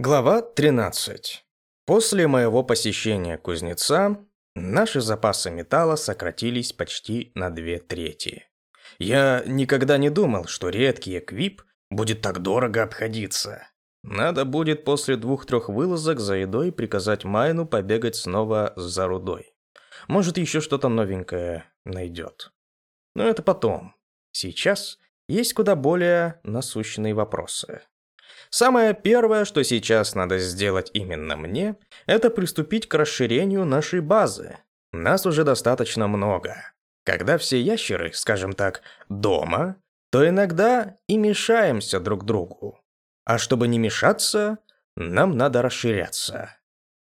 Глава 13. После моего посещения кузнеца наши запасы металла сократились почти на две трети. Я никогда не думал, что редкий эквип будет так дорого обходиться. Надо будет после двух-трех вылазок за едой приказать Майну побегать снова за рудой. Может, еще что-то новенькое найдет. Но это потом. Сейчас есть куда более насущные вопросы. Самое первое, что сейчас надо сделать именно мне, это приступить к расширению нашей базы. Нас уже достаточно много. Когда все ящеры, скажем так, дома, то иногда и мешаемся друг другу. А чтобы не мешаться, нам надо расширяться.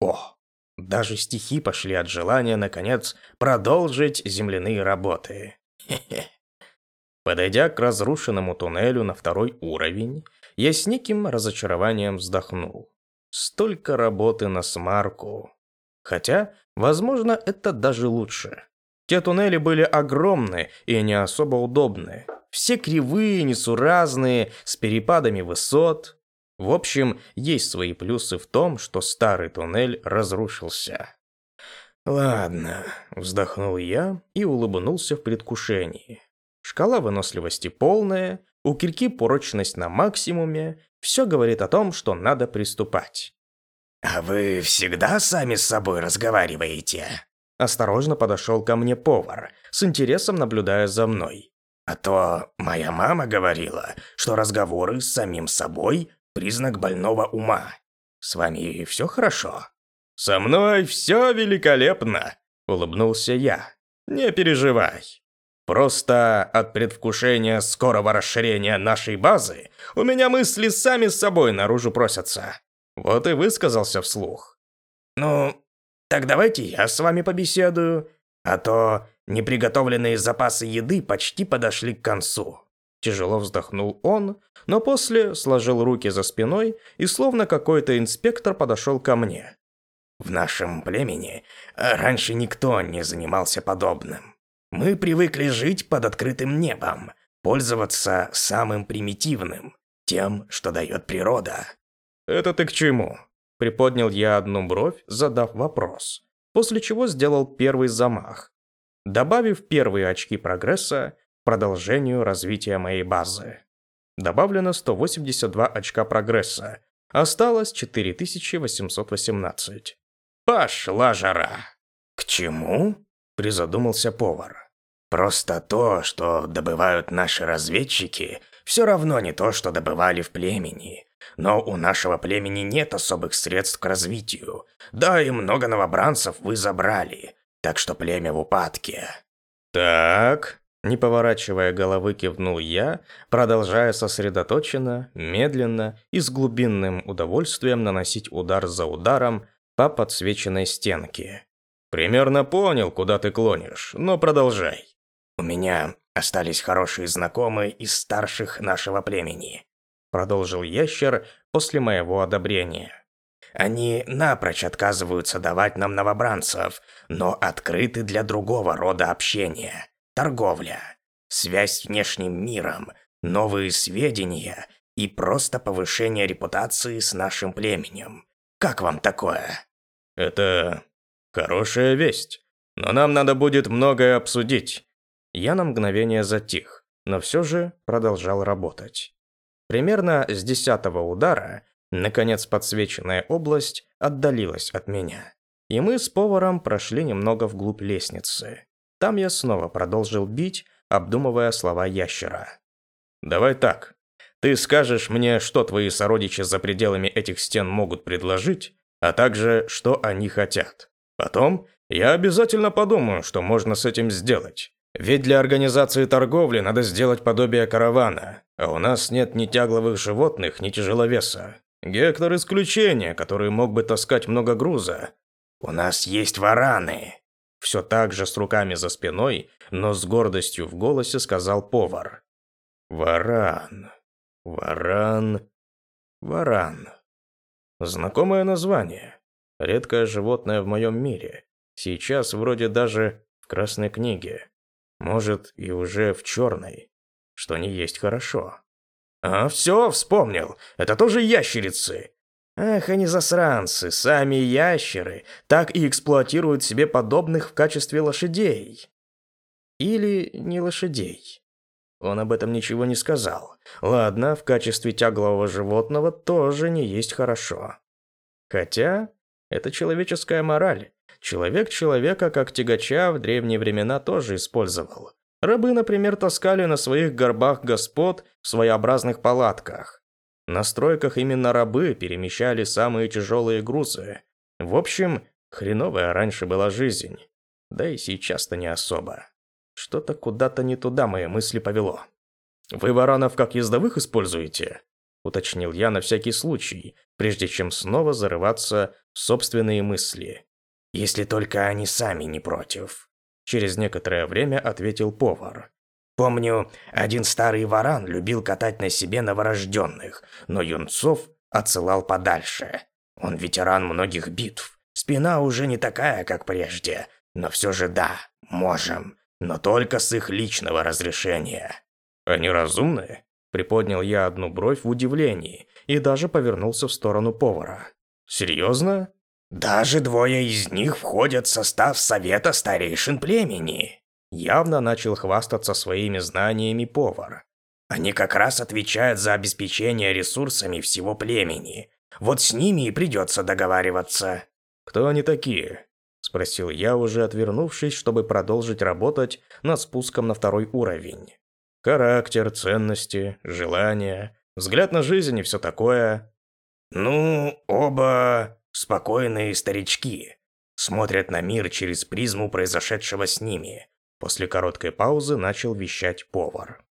О, даже стихи пошли от желания, наконец, продолжить земляные работы. Хе-хе. Подойдя к разрушенному туннелю на второй уровень, я с неким разочарованием вздохнул. Столько работы на смарку. Хотя, возможно, это даже лучше. Те туннели были огромны и не особо удобны. Все кривые, несуразные, с перепадами высот. В общем, есть свои плюсы в том, что старый туннель разрушился. «Ладно», — вздохнул я и улыбнулся в предвкушении. Шкала выносливости полная, у кирки прочность на максимуме, все говорит о том, что надо приступать. «А вы всегда сами с собой разговариваете?» Осторожно подошел ко мне повар, с интересом наблюдая за мной. «А то моя мама говорила, что разговоры с самим собой – признак больного ума. С вами все хорошо?» «Со мной все великолепно!» – улыбнулся я. «Не переживай. Просто от предвкушения скорого расширения нашей базы у меня мысли сами с собой наружу просятся. Вот и высказался вслух. Ну, так давайте я с вами побеседую, а то неприготовленные запасы еды почти подошли к концу. Тяжело вздохнул он, но после сложил руки за спиной и словно какой-то инспектор подошел ко мне. В нашем племени раньше никто не занимался подобным. Мы привыкли жить под открытым небом, пользоваться самым примитивным, тем, что дает природа. «Это ты к чему?» Приподнял я одну бровь, задав вопрос, после чего сделал первый замах, добавив первые очки прогресса продолжению развития моей базы. Добавлено 182 очка прогресса, осталось 4818. Пошла жара! К чему? Призадумался повар. Просто то, что добывают наши разведчики, все равно не то, что добывали в племени. Но у нашего племени нет особых средств к развитию. Да и много новобранцев вы забрали, так что племя в упадке. Так, не поворачивая головы, кивнул я, продолжая сосредоточенно, медленно и с глубинным удовольствием наносить удар за ударом по подсвеченной стенке. Примерно понял, куда ты клонишь, но продолжай. У меня остались хорошие знакомые из старших нашего племени, продолжил ящер после моего одобрения. Они напрочь отказываются давать нам новобранцев, но открыты для другого рода общения. Торговля, связь с внешним миром, новые сведения и просто повышение репутации с нашим племенем. Как вам такое? Это Хорошая весть. Но нам надо будет многое обсудить. Я на мгновение затих, но все же продолжал работать. Примерно с десятого удара, наконец подсвеченная область отдалилась от меня. И мы с поваром прошли немного вглубь лестницы. Там я снова продолжил бить, обдумывая слова ящера. «Давай так. Ты скажешь мне, что твои сородичи за пределами этих стен могут предложить, а также, что они хотят. Потом я обязательно подумаю, что можно с этим сделать. Ведь для организации торговли надо сделать подобие каравана, а у нас нет ни тягловых животных, ни тяжеловеса. Гектор исключение, который мог бы таскать много груза. У нас есть вараны. Все так же с руками за спиной, но с гордостью в голосе сказал повар. Варан. Варан. Варан. Знакомое название. Редкое животное в моем мире. Сейчас вроде даже в красной книге. Может, и уже в черной. Что не есть хорошо. А, все, вспомнил. Это тоже ящерицы. Ах, они засранцы, сами ящеры, так и эксплуатируют себе подобных в качестве лошадей. Или не лошадей. Он об этом ничего не сказал. Ладно, в качестве тяглового животного тоже не есть хорошо. Хотя, это человеческая мораль. Человек человека как тягача в древние времена тоже использовал. Рабы, например, таскали на своих горбах господ в своеобразных палатках. На стройках именно рабы перемещали самые тяжелые грузы. В общем, хреновая раньше была жизнь. Да и сейчас-то не особо. Что-то куда-то не туда мои мысли повело. «Вы варанов как ездовых используете?» Уточнил я на всякий случай, прежде чем снова зарываться собственные мысли. «Если только они сами не против», – через некоторое время ответил повар. «Помню, один старый варан любил катать на себе новорожденных, но юнцов отсылал подальше. Он ветеран многих битв. Спина уже не такая, как прежде, но все же да, можем но только с их личного разрешения. Они разумные? Приподнял я одну бровь в удивлении и даже повернулся в сторону повара. Серьезно? Даже двое из них входят в состав совета старейшин племени. Явно начал хвастаться своими знаниями повар. Они как раз отвечают за обеспечение ресурсами всего племени. Вот с ними и придется договариваться. Кто они такие? Спросил я, уже отвернувшись, чтобы продолжить работать над спуском на второй уровень. Характер, ценности, желания, взгляд на жизнь и все такое. Ну, оба спокойные старички. Смотрят на мир через призму произошедшего с ними. После короткой паузы начал вещать повар.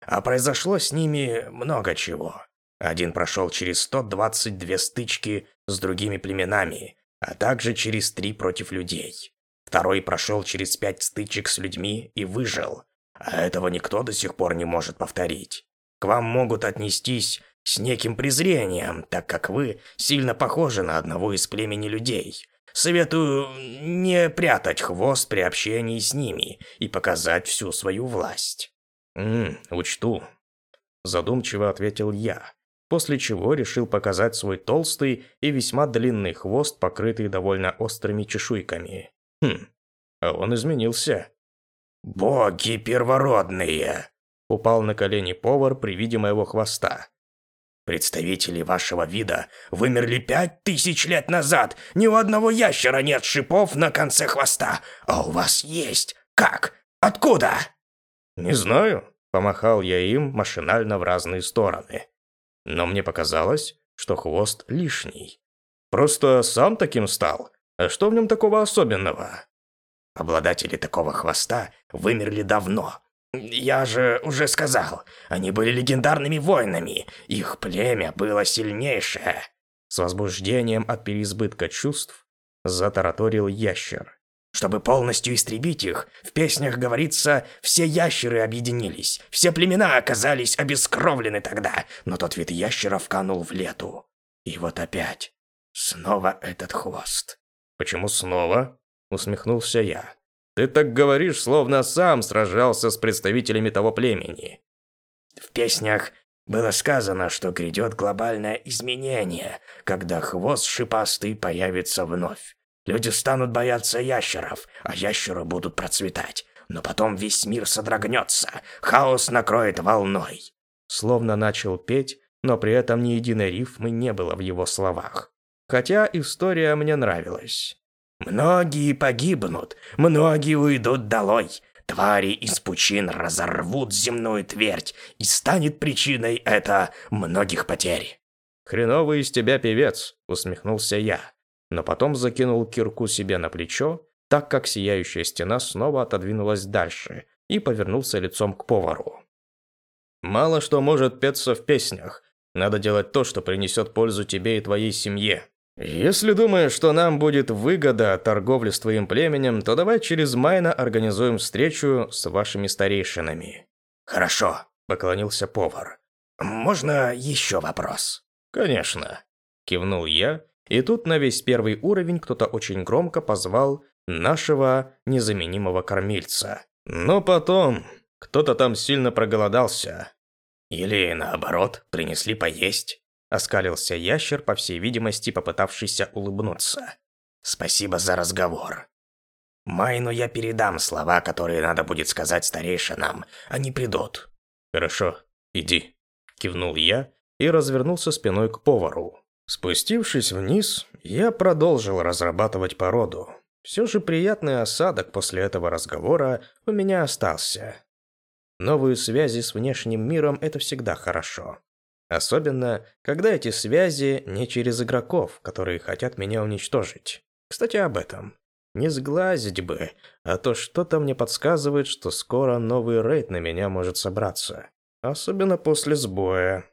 А произошло с ними много чего. Один прошел через 122 стычки с другими племенами, а также через три против людей. Второй прошел через пять стычек с людьми и выжил, а этого никто до сих пор не может повторить. К вам могут отнестись с неким презрением, так как вы сильно похожи на одного из племени людей. Советую не прятать хвост при общении с ними и показать всю свою власть. «Ммм, учту», – задумчиво ответил я, после чего решил показать свой толстый и весьма длинный хвост, покрытый довольно острыми чешуйками. Хм, а он изменился. «Боги первородные!» Упал на колени повар при виде моего хвоста. «Представители вашего вида вымерли пять тысяч лет назад. Ни у одного ящера нет шипов на конце хвоста, а у вас есть. Как? Откуда?» «Не знаю», – помахал я им машинально в разные стороны но мне показалось, что хвост лишний. Просто сам таким стал. А что в нем такого особенного? Обладатели такого хвоста вымерли давно. Я же уже сказал, они были легендарными воинами. Их племя было сильнейшее. С возбуждением от переизбытка чувств затараторил ящер. Чтобы полностью истребить их, в песнях говорится, все ящеры объединились, все племена оказались обескровлены тогда, но тот вид ящеров канул в лету. И вот опять, снова этот хвост. «Почему снова?» – усмехнулся я. «Ты так говоришь, словно сам сражался с представителями того племени». В песнях было сказано, что грядет глобальное изменение, когда хвост шипастый появится вновь. Люди станут бояться ящеров, а ящеры будут процветать. Но потом весь мир содрогнется, хаос накроет волной. Словно начал петь, но при этом ни единой рифмы не было в его словах. Хотя история мне нравилась. «Многие погибнут, многие уйдут долой. Твари из пучин разорвут земную твердь, и станет причиной это многих потерь». «Хреновый из тебя певец», — усмехнулся я но потом закинул кирку себе на плечо, так как сияющая стена снова отодвинулась дальше и повернулся лицом к повару. «Мало что может петься в песнях. Надо делать то, что принесет пользу тебе и твоей семье. Если думаешь, что нам будет выгода от торговли с твоим племенем, то давай через Майна организуем встречу с вашими старейшинами». «Хорошо», – поклонился повар. «Можно еще вопрос?» «Конечно», – кивнул я и тут на весь первый уровень кто-то очень громко позвал нашего незаменимого кормильца. Но потом кто-то там сильно проголодался. Или наоборот, принесли поесть. Оскалился ящер, по всей видимости, попытавшийся улыбнуться. «Спасибо за разговор. Майну я передам слова, которые надо будет сказать старейшинам. Они придут». «Хорошо, иди», – кивнул я и развернулся спиной к повару. Спустившись вниз, я продолжил разрабатывать породу. Все же приятный осадок после этого разговора у меня остался. Новые связи с внешним миром – это всегда хорошо. Особенно, когда эти связи не через игроков, которые хотят меня уничтожить. Кстати, об этом. Не сглазить бы, а то что-то мне подсказывает, что скоро новый рейд на меня может собраться. Особенно после сбоя.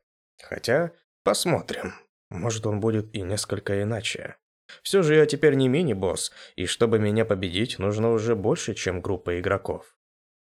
Хотя, посмотрим. Может, он будет и несколько иначе. Все же я теперь не мини-босс, и чтобы меня победить, нужно уже больше, чем группа игроков.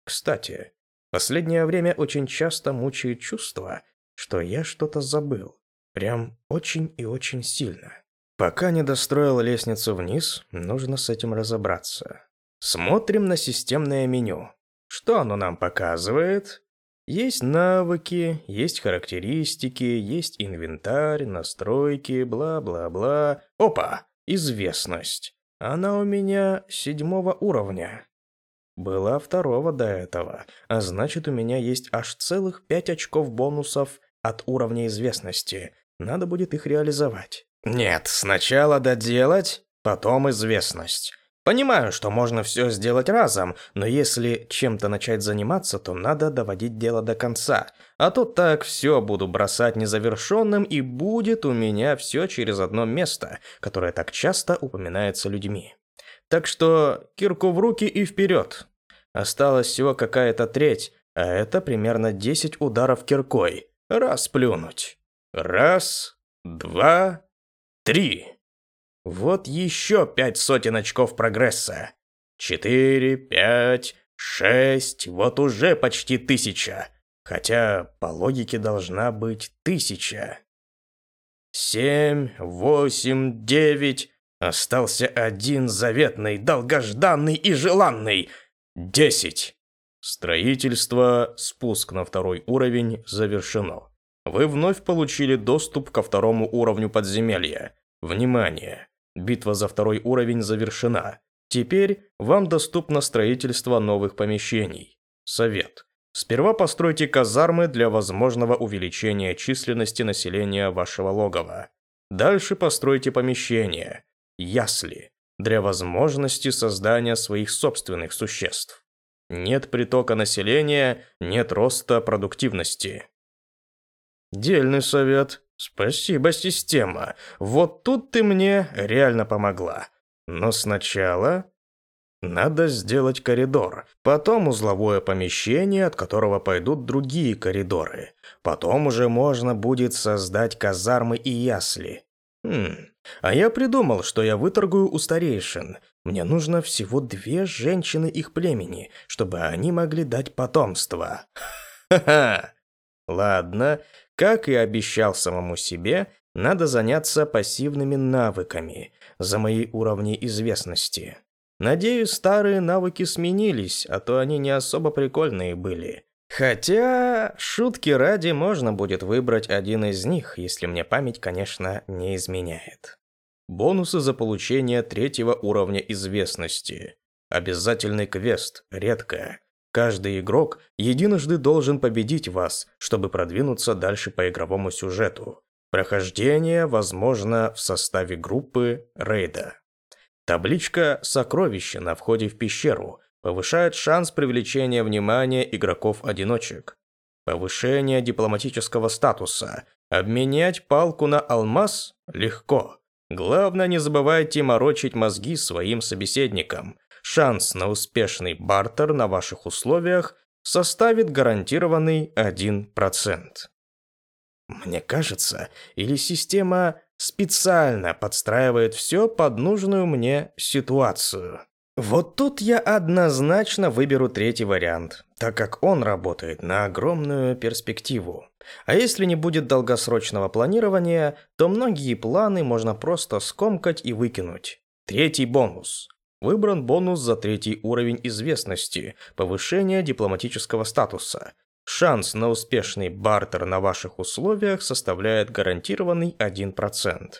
Кстати, последнее время очень часто мучает чувство, что я что-то забыл. Прям очень и очень сильно. Пока не достроил лестницу вниз, нужно с этим разобраться. Смотрим на системное меню. Что оно нам показывает? Есть навыки, есть характеристики, есть инвентарь, настройки, бла-бла-бла. Опа! Известность. Она у меня седьмого уровня. Была второго до этого, а значит у меня есть аж целых пять очков бонусов от уровня известности. Надо будет их реализовать. Нет, сначала доделать, потом известность. Понимаю, что можно все сделать разом, но если чем-то начать заниматься, то надо доводить дело до конца. А то так все буду бросать незавершенным, и будет у меня все через одно место, которое так часто упоминается людьми. Так что кирку в руки и вперед. Осталось всего какая-то треть, а это примерно 10 ударов киркой. Раз плюнуть. Раз, два, три. Вот еще пять сотен очков прогресса. Четыре, пять, шесть, вот уже почти тысяча. Хотя по логике должна быть тысяча. Семь, восемь, девять. Остался один заветный, долгожданный и желанный. Десять. Строительство, спуск на второй уровень завершено. Вы вновь получили доступ ко второму уровню подземелья. Внимание! Битва за второй уровень завершена. Теперь вам доступно строительство новых помещений. Совет. Сперва постройте казармы для возможного увеличения численности населения вашего логова. Дальше постройте помещения, ясли, для возможности создания своих собственных существ. Нет притока населения, нет роста продуктивности. Дельный совет. Спасибо, система. Вот тут ты мне реально помогла. Но сначала надо сделать коридор, потом узловое помещение, от которого пойдут другие коридоры. Потом уже можно будет создать казармы и ясли. Хм, а я придумал, что я выторгую у старейшин. Мне нужно всего две женщины их племени, чтобы они могли дать потомство. Ха-ха. Ладно, как и обещал самому себе, надо заняться пассивными навыками за мои уровни известности. Надеюсь, старые навыки сменились, а то они не особо прикольные были. Хотя, шутки ради, можно будет выбрать один из них, если мне память, конечно, не изменяет. Бонусы за получение третьего уровня известности. Обязательный квест, редко. Каждый игрок единожды должен победить вас, чтобы продвинуться дальше по игровому сюжету. Прохождение возможно в составе группы рейда. Табличка «Сокровище» на входе в пещеру повышает шанс привлечения внимания игроков-одиночек. Повышение дипломатического статуса. Обменять палку на алмаз легко. Главное, не забывайте морочить мозги своим собеседникам шанс на успешный бартер на ваших условиях составит гарантированный 1%. Мне кажется, или система специально подстраивает все под нужную мне ситуацию. Вот тут я однозначно выберу третий вариант, так как он работает на огромную перспективу. А если не будет долгосрочного планирования, то многие планы можно просто скомкать и выкинуть. Третий бонус. Выбран бонус за третий уровень известности, повышение дипломатического статуса. Шанс на успешный бартер на ваших условиях составляет гарантированный 1%.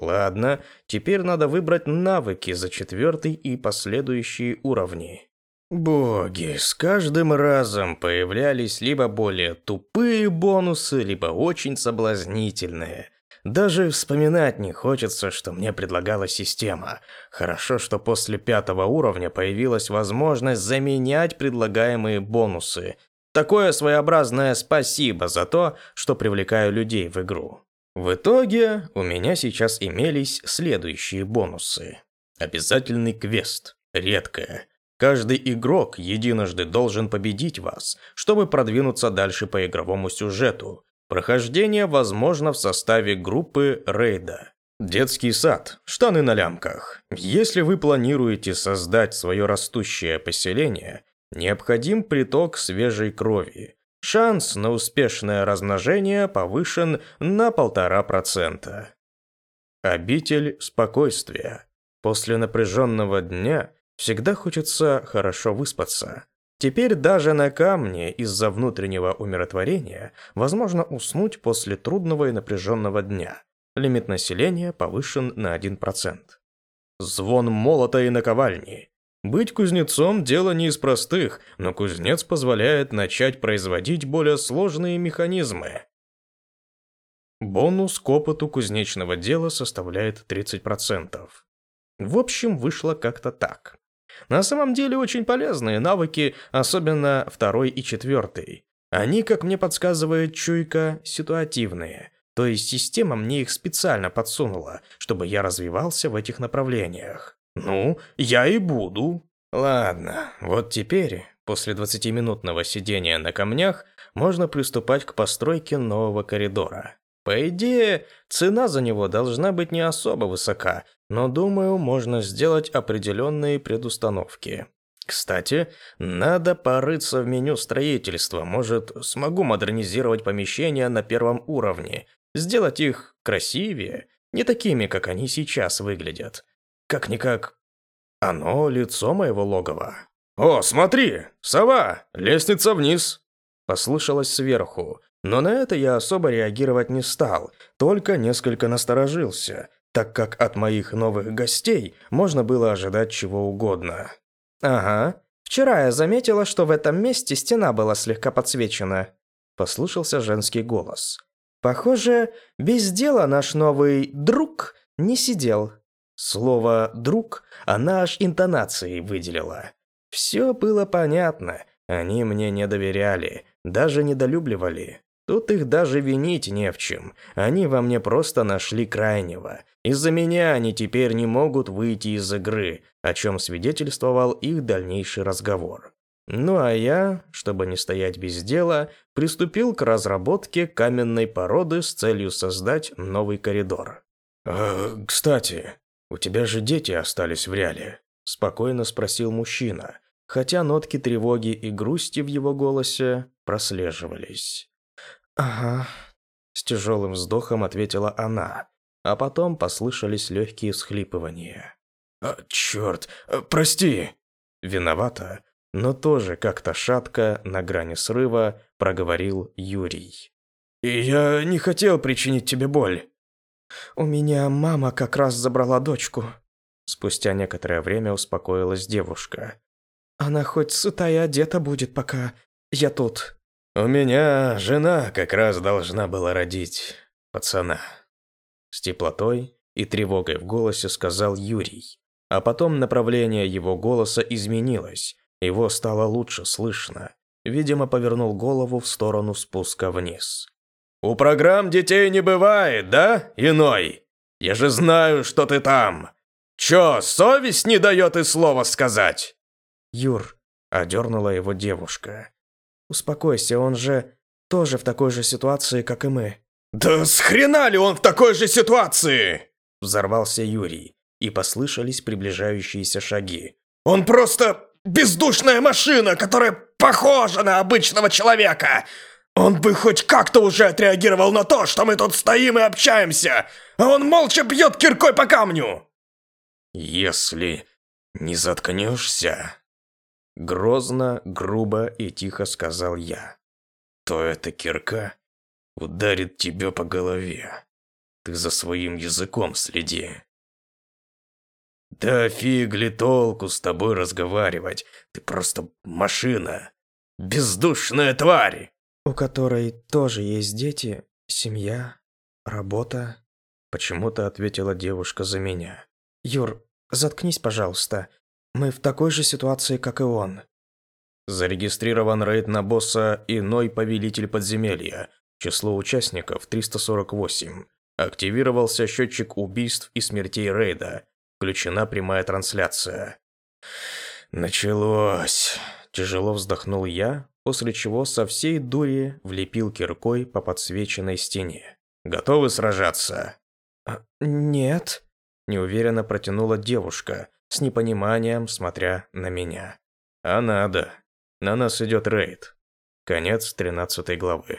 Ладно, теперь надо выбрать навыки за четвертый и последующие уровни. Боги, с каждым разом появлялись либо более тупые бонусы, либо очень соблазнительные. Даже вспоминать не хочется, что мне предлагала система. Хорошо, что после пятого уровня появилась возможность заменять предлагаемые бонусы. Такое своеобразное спасибо за то, что привлекаю людей в игру. В итоге у меня сейчас имелись следующие бонусы. Обязательный квест. Редкое. Каждый игрок единожды должен победить вас, чтобы продвинуться дальше по игровому сюжету. Прохождение возможно в составе группы рейда. Детский сад, штаны на лямках. Если вы планируете создать свое растущее поселение, необходим приток свежей крови. Шанс на успешное размножение повышен на полтора процента. Обитель спокойствия. После напряженного дня всегда хочется хорошо выспаться. Теперь даже на камне из-за внутреннего умиротворения возможно уснуть после трудного и напряженного дня. Лимит населения повышен на 1%. Звон молота и наковальни. Быть кузнецом – дело не из простых, но кузнец позволяет начать производить более сложные механизмы. Бонус к опыту кузнечного дела составляет 30%. В общем, вышло как-то так. На самом деле очень полезные навыки, особенно второй и четвертый. Они, как мне подсказывает чуйка, ситуативные. То есть система мне их специально подсунула, чтобы я развивался в этих направлениях. Ну, я и буду. Ладно, вот теперь, после 20-минутного сидения на камнях, можно приступать к постройке нового коридора. По идее, цена за него должна быть не особо высока, но думаю, можно сделать определенные предустановки. Кстати, надо порыться в меню строительства. Может, смогу модернизировать помещения на первом уровне, сделать их красивее, не такими, как они сейчас выглядят. Как-никак, оно лицо моего логова. «О, смотри! Сова! Лестница вниз!» Послышалось сверху, но на это я особо реагировать не стал, только несколько насторожился – так как от моих новых гостей можно было ожидать чего угодно. «Ага, вчера я заметила, что в этом месте стена была слегка подсвечена», – послышался женский голос. «Похоже, без дела наш новый друг не сидел». Слово «друг» она аж интонацией выделила. Все было понятно, они мне не доверяли, даже недолюбливали. Тут их даже винить не в чем. Они во мне просто нашли крайнего. Из-за меня они теперь не могут выйти из игры, о чем свидетельствовал их дальнейший разговор. Ну а я, чтобы не стоять без дела, приступил к разработке каменной породы с целью создать новый коридор. «Э, «Кстати, у тебя же дети остались в реале?» – спокойно спросил мужчина, хотя нотки тревоги и грусти в его голосе прослеживались. «Ага», – с тяжелым вздохом ответила она, а потом послышались легкие всхлипывания. «А, черт, э, прости!» Виновата, но тоже как-то шатко, на грани срыва, проговорил Юрий. «И я не хотел причинить тебе боль». «У меня мама как раз забрала дочку». Спустя некоторое время успокоилась девушка. «Она хоть сыта и одета будет, пока я тут». «У меня жена как раз должна была родить пацана». С теплотой и тревогой в голосе сказал Юрий. А потом направление его голоса изменилось, его стало лучше слышно. Видимо, повернул голову в сторону спуска вниз. «У программ детей не бывает, да, иной? Я же знаю, что ты там. Чё, совесть не дает и слова сказать?» «Юр», — одернула его девушка, Успокойся, он же тоже в такой же ситуации, как и мы. Да с хрена ли он в такой же ситуации? Взорвался Юрий, и послышались приближающиеся шаги. Он просто бездушная машина, которая похожа на обычного человека. Он бы хоть как-то уже отреагировал на то, что мы тут стоим и общаемся, а он молча бьет киркой по камню. Если не заткнешься, Грозно, грубо и тихо сказал я. то эта кирка ударит тебя по голове. Ты за своим языком следи. Да фиг ли толку с тобой разговаривать? Ты просто машина. Бездушная тварь. У которой тоже есть дети, семья, работа. Почему-то ответила девушка за меня. Юр, заткнись, пожалуйста. Мы в такой же ситуации, как и он. Зарегистрирован рейд на босса «Иной повелитель подземелья». Число участников 348. Активировался счетчик убийств и смертей рейда. Включена прямая трансляция. Началось. Тяжело вздохнул я, после чего со всей дури влепил киркой по подсвеченной стене. Готовы сражаться? А, нет. Неуверенно протянула девушка, с непониманием смотря на меня. А надо. На нас идет рейд. Конец 13 главы.